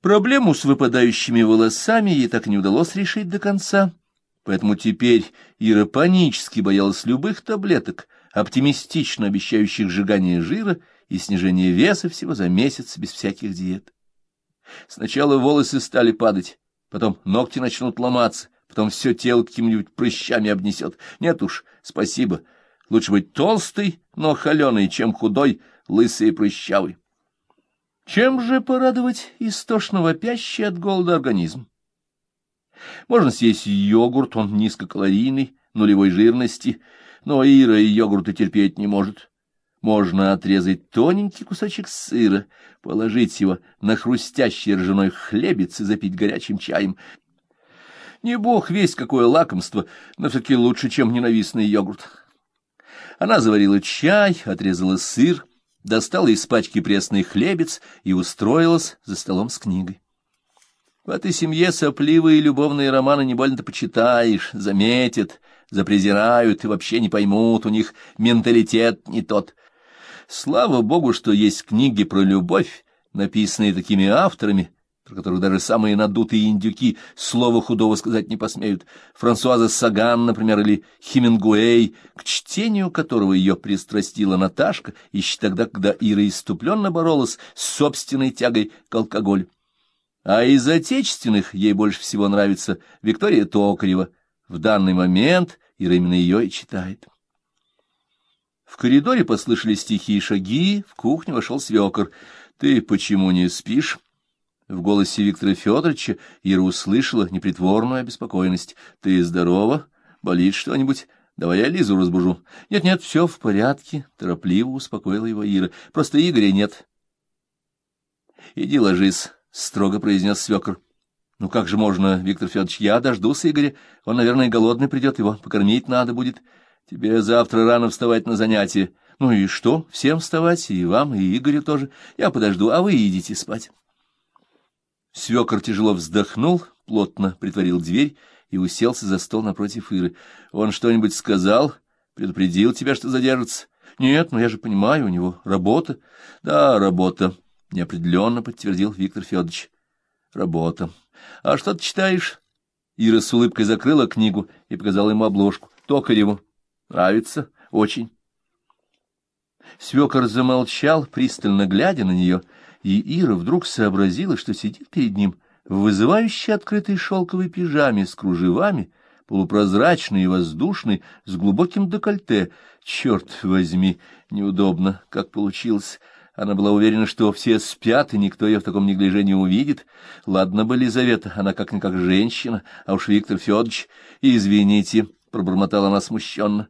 Проблему с выпадающими волосами ей так не удалось решить до конца, поэтому теперь Ира панически боялась любых таблеток, оптимистично обещающих сжигание жира и снижение веса всего за месяц без всяких диет. Сначала волосы стали падать, потом ногти начнут ломаться, потом все тело какими-нибудь прыщами обнесет. Нет уж, спасибо, лучше быть толстый, но холеный, чем худой, лысый и прыщавый. Чем же порадовать истошно вопящий от голода организм? Можно съесть йогурт, он низкокалорийный, нулевой жирности, но Ира и йогурты терпеть не может. Можно отрезать тоненький кусочек сыра, положить его на хрустящий ржаной хлебец и запить горячим чаем. Не бог весь какое лакомство, но все-таки лучше, чем ненавистный йогурт. Она заварила чай, отрезала сыр, достала из пачки пресный хлебец и устроилась за столом с книгой. В этой семье сопливые любовные романы не больно-то почитаешь, заметят, запрезирают и вообще не поймут, у них менталитет не тот. Слава богу, что есть книги про любовь, написанные такими авторами, про которых даже самые надутые индюки слова худого сказать не посмеют, Франсуаза Саган, например, или Хемингуэй, к чтению которого ее пристрастила Наташка еще тогда, когда Ира иступленно боролась с собственной тягой к алкоголю. А из отечественных ей больше всего нравится Виктория Токарева. В данный момент Ира именно ее и читает. В коридоре послышались тихие шаги, в кухню вошел свекор. «Ты почему не спишь?» В голосе Виктора Федоровича Ира услышала непритворную обеспокоенность. — Ты здорова? Болит что-нибудь? Давай я Лизу разбужу. Нет, — Нет-нет, все в порядке, — торопливо успокоила его Ира. — Просто Игоря нет. — Иди ложись, — строго произнес свекр. — Ну как же можно, Виктор Федорович, я дождусь Игоря. Он, наверное, голодный придет, его покормить надо будет. Тебе завтра рано вставать на занятия. Ну и что, всем вставать, и вам, и Игорю тоже. Я подожду, а вы идите спать. Свекор тяжело вздохнул, плотно притворил дверь и уселся за стол напротив Иры. Он что-нибудь сказал? Предупредил тебя, что задержится? Нет, но я же понимаю, у него работа. Да, работа, неопределенно подтвердил Виктор Федорович. Работа. А что ты читаешь? Ира с улыбкой закрыла книгу и показала ему обложку. Токареву. Нравится? Очень. Свекор замолчал, пристально глядя на нее, — и Ира вдруг сообразила, что сидит перед ним в вызывающей открытой шелковой пижаме с кружевами, полупрозрачной и воздушной, с глубоким декольте. Черт возьми, неудобно, как получилось. Она была уверена, что все спят, и никто ее в таком неглиже не увидит. Ладно бы Лизавета, она как-никак женщина, а уж Виктор Федорович... Извините, — пробормотала она смущенно.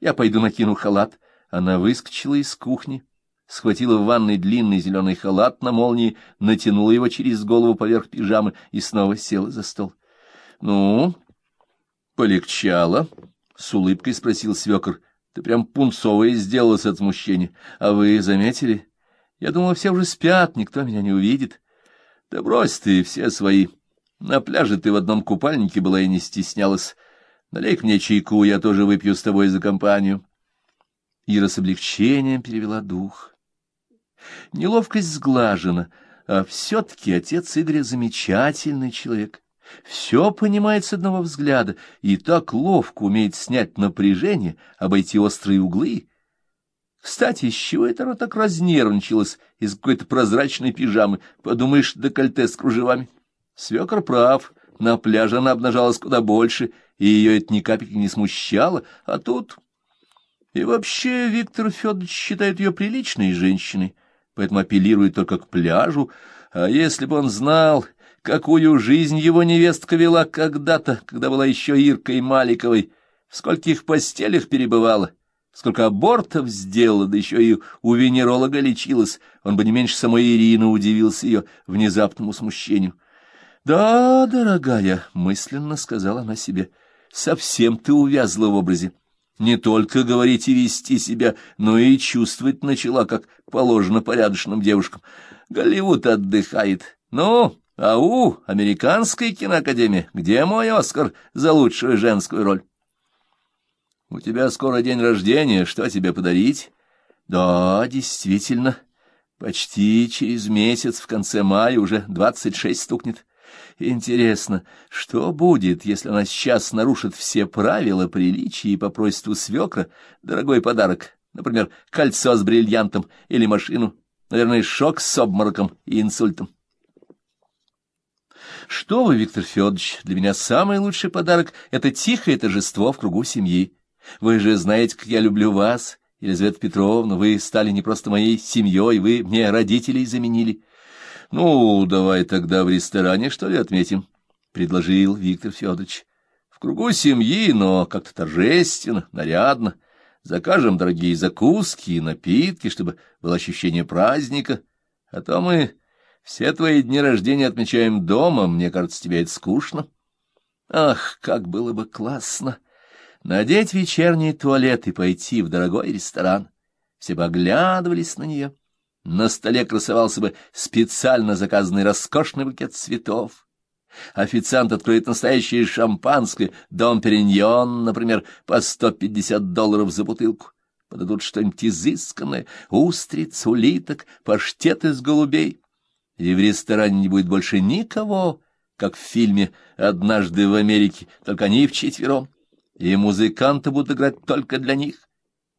Я пойду накину халат. Она выскочила из кухни схватила в ванной длинный зеленый халат на молнии, натянула его через голову поверх пижамы и снова села за стол. — Ну, полегчало? — с улыбкой спросил свекор. — Ты прям пунцовая сделалась от смущения. А вы заметили? Я думала, все уже спят, никто меня не увидит. Да брось ты, все свои. На пляже ты в одном купальнике была и не стеснялась. налей мне чайку, я тоже выпью с тобой за компанию. Ира с облегчением перевела дух. Неловкость сглажена, а все-таки отец Игоря замечательный человек. Все понимает с одного взгляда и так ловко умеет снять напряжение, обойти острые углы. Кстати, из чего это оно так разнервничалось из какой-то прозрачной пижамы? Подумаешь, декольте с кружевами. Свекор прав, на пляже она обнажалась куда больше, и ее это ни капельки не смущало, а тут... И вообще Виктор Федорович считает ее приличной женщиной, поэтому апеллирует только к пляжу, а если бы он знал, какую жизнь его невестка вела когда-то, когда была еще Иркой Маликовой, в скольких постелях перебывала, сколько абортов сделала, да еще и у венеролога лечилась, он бы не меньше самой Ирины удивился ее внезапному смущению. «Да, дорогая», — мысленно сказала она себе, — «совсем ты увязла в образе не только говорить и вести себя, но и чувствовать начала, как положено порядочным девушкам. Голливуд отдыхает. Ну, ау, американская киноакадемия, где мой Оскар за лучшую женскую роль? У тебя скоро день рождения, что тебе подарить? Да, действительно. Почти через месяц, в конце мая, уже двадцать шесть стукнет. Интересно, что будет, если она сейчас нарушит все правила приличия и попросит у свекра дорогой подарок, например, кольцо с бриллиантом или машину, наверное, шок с обмороком и инсультом? Что вы, Виктор Федорович, для меня самый лучший подарок — это тихое торжество в кругу семьи. Вы же знаете, как я люблю вас, Елизавета Петровна, вы стали не просто моей семьей, вы мне родителей заменили. — Ну, давай тогда в ресторане, что ли, отметим, — предложил Виктор Федорович. — В кругу семьи, но как-то торжественно, нарядно. Закажем дорогие закуски и напитки, чтобы было ощущение праздника. А то мы все твои дни рождения отмечаем дома, мне кажется, тебе это скучно. Ах, как было бы классно! — надеть вечерний туалет и пойти в дорогой ресторан. Все бы оглядывались на нее. На столе красовался бы специально заказанный роскошный букет цветов. Официант откроет настоящее шампанское, дом Периньон, например, по сто пятьдесят долларов за бутылку. Подадут что-нибудь изысканное, устриц, улиток, паштет из голубей. И в ресторане не будет больше никого, как в фильме «Однажды в Америке», только они вчетвером и музыканты будут играть только для них.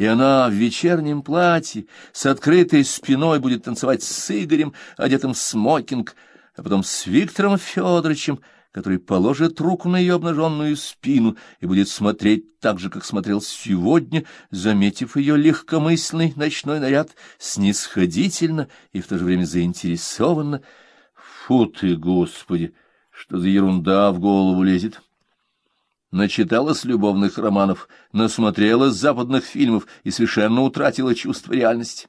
И она в вечернем платье с открытой спиной будет танцевать с Игорем, одетым в смокинг, а потом с Виктором Федоровичем, который положит руку на ее обнаженную спину и будет смотреть так же, как смотрел сегодня, заметив ее легкомысленный ночной наряд, снисходительно и в то же время заинтересованно. Фу ты, Господи, что за ерунда в голову лезет! Начиталась любовных романов, насмотрелась западных фильмов и совершенно утратила чувство реальности.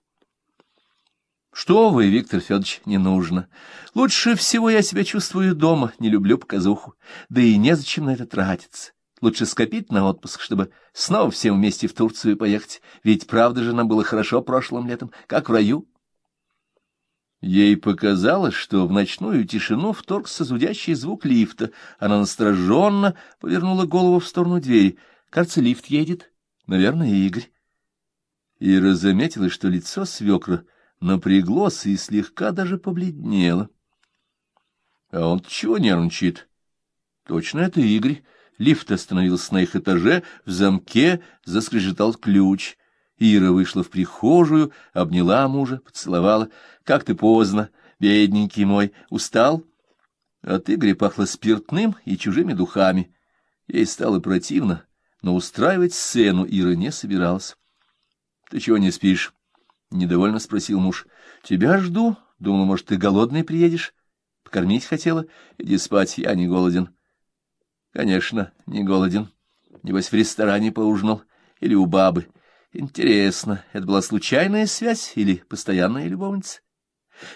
Что вы, Виктор Федорович, не нужно. Лучше всего я себя чувствую дома, не люблю показуху, да и незачем на это тратиться. Лучше скопить на отпуск, чтобы снова всем вместе в Турцию поехать, ведь правда же нам было хорошо прошлым летом, как в раю. Ей показалось, что в ночную тишину вторгся зудящий звук лифта. Она настороженно повернула голову в сторону двери. Кажется, лифт едет. Наверное, Игорь. Ира заметила, что лицо свекра напряглось и слегка даже побледнело. А он чего нервничает? Точно это Игорь. Лифт остановился на их этаже, в замке заскрежетал ключ. Ира вышла в прихожую, обняла мужа, поцеловала. — Как ты поздно, бедненький мой, устал? От Игоря пахло спиртным и чужими духами. Ей стало противно, но устраивать сцену Ира не собиралась. — Ты чего не спишь? — недовольно спросил муж. — Тебя жду. Думала, может, ты голодный приедешь? Покормить хотела? Иди спать, я не голоден. — Конечно, не голоден. Небось, в ресторане поужинал. Или у бабы. Интересно, это была случайная связь или постоянная любовница?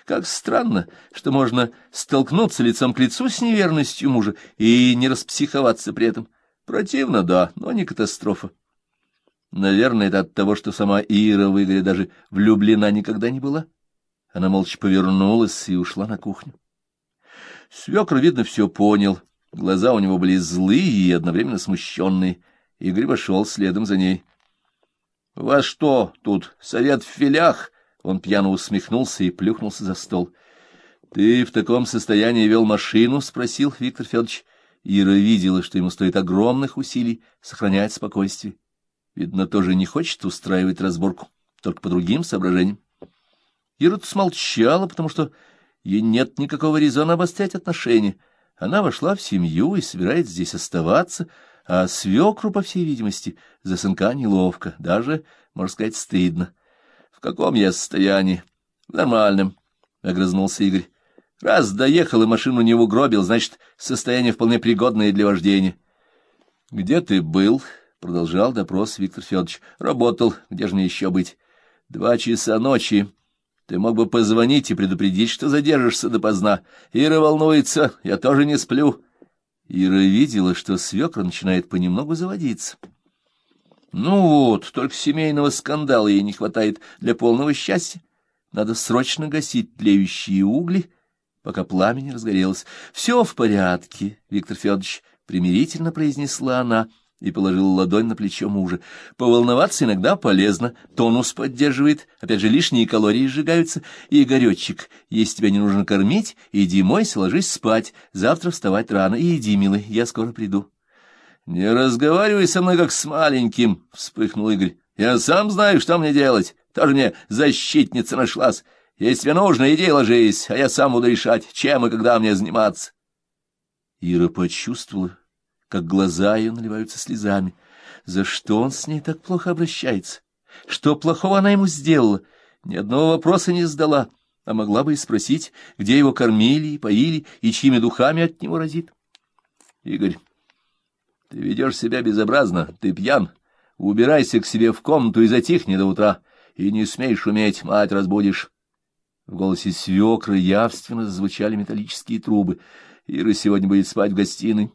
Как странно, что можно столкнуться лицом к лицу с неверностью мужа и не распсиховаться при этом. Противно, да, но не катастрофа. Наверное, это от того, что сама Ира в Игоре даже влюблена никогда не была. Она молча повернулась и ушла на кухню. Свекр, видно, все понял. Глаза у него были злые и одновременно смущенные. Игорь вошел следом за ней. — Во что тут, совет в филях? Он пьяно усмехнулся и плюхнулся за стол. — Ты в таком состоянии вел машину? — спросил Виктор Федорович. Ира видела, что ему стоит огромных усилий сохранять спокойствие. Видно, тоже не хочет устраивать разборку, только по другим соображениям. Ира смолчала, потому что ей нет никакого резона обострять отношения. Она вошла в семью и собирается здесь оставаться, — а свекру, по всей видимости, за сынка неловко, даже, можно сказать, стыдно. — В каком я состоянии? — В нормальном, — огрызнулся Игорь. — Раз доехал и машину не угробил, значит, состояние вполне пригодное для вождения. — Где ты был? — продолжал допрос Виктор Федорович. — Работал. Где же мне еще быть? — Два часа ночи. Ты мог бы позвонить и предупредить, что задержишься допоздна. Ира волнуется, я тоже не сплю. Ира видела, что свекра начинает понемногу заводиться. Ну вот, только семейного скандала ей не хватает для полного счастья. Надо срочно гасить тлеющие угли, пока пламя не разгорелось. — Все в порядке, Виктор Федорович, — примирительно произнесла она и положил ладонь на плечо мужа. Поволноваться иногда полезно, тонус поддерживает, опять же лишние калории сжигаются. И, Игоречек, если тебя не нужно кормить, иди мойся, ложись спать, завтра вставать рано, и иди, милый, я скоро приду. — Не разговаривай со мной, как с маленьким, — вспыхнул Игорь. — Я сам знаю, что мне делать, тоже мне защитница нашлась. Если тебе нужно, иди ложись, а я сам буду решать, чем и когда мне заниматься. Ира почувствовала, как глаза ее наливаются слезами. За что он с ней так плохо обращается? Что плохого она ему сделала? Ни одного вопроса не задала, а могла бы и спросить, где его кормили и поили, и чьими духами от него разит. Игорь, ты ведешь себя безобразно, ты пьян. Убирайся к себе в комнату и затихни до утра, и не смей шуметь, мать разбудишь. В голосе свекры явственно зазвучали металлические трубы. Ира сегодня будет спать в гостиной.